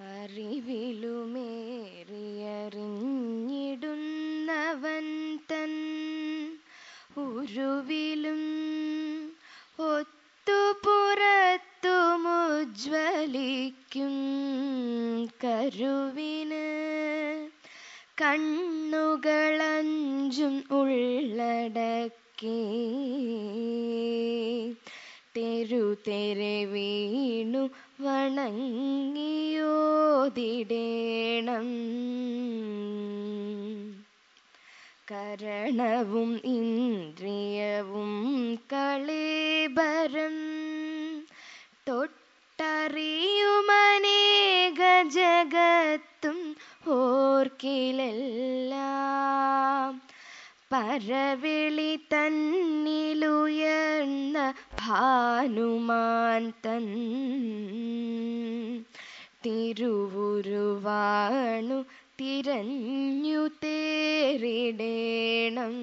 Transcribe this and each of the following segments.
അറിവിലുമേറിയറിഞ്ഞിടുന്നവൻ തൻ ഉരുവിലും ഒത്തുപുറത്തുമുജ്വലിക്കും കരുവിന് കണ്ണുകളഞ്ചും ഉള്ളടക്കി തെരു തെരെ വീണു വണങ്ങിയോതിടേണം കരണവും ഇന്ദ്രിയവും കളേബരം. തൊട്ടറിയുമനേക ജഗത്തും ഓർക്കിലെല്ലാം. പരവിളി തന്നിലുയർന്ന ഭാനുമാൻ തൻ തിരുവുരുവാണു തിരഞ്ഞു തേറിടേണം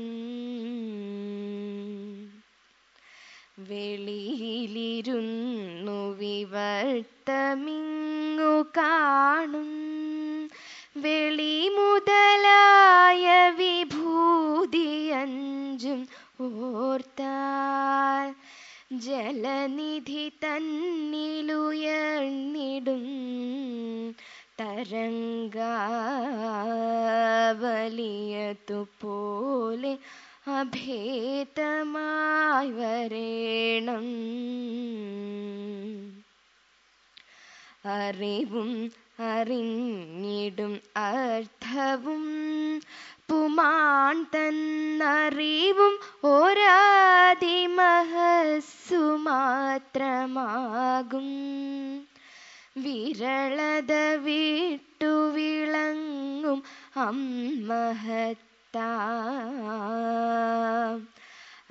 വെളിയിലിരുന്നു വിവർത്തമിങ്ങു കാണും. വെളി മുതലായ വിഭൂതിയഞ്ചും ഓർത്താൽ ജലനിധി തന്നിലുയർന്നിടും തരംഗാവലിയതുപോലെ അഭേദമായി വരേണം. അറിവും അറിഞ്ഞിടും അർത്ഥവും പുമാൻ തന്നറിവും ഒരാതിമഹസ്സു മാത്രമാകും വിരളത വിട്ടു വിളങ്ങും അമ്മഹത്ത.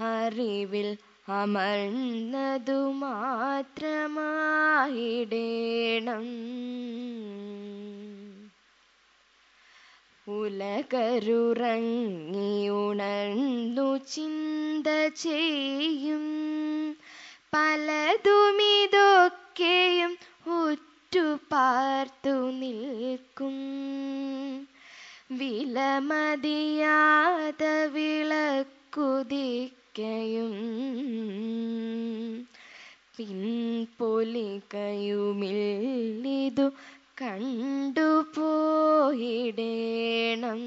അറിവിൽ അമർന്നതു മാത്രമായിടേണം ഉലകരുറങ്ങിയുണർന്നു ചിന്ത ചെയ്യും. പലതുമിതൊക്കെയും ഉറ്റുപാർത്തു നിൽക്കും. വിലമതിയാത വിളക്കുതിക്കയും പിൻപൊലികയുമില്ലിതു കണ്ടുപോയിടേണം.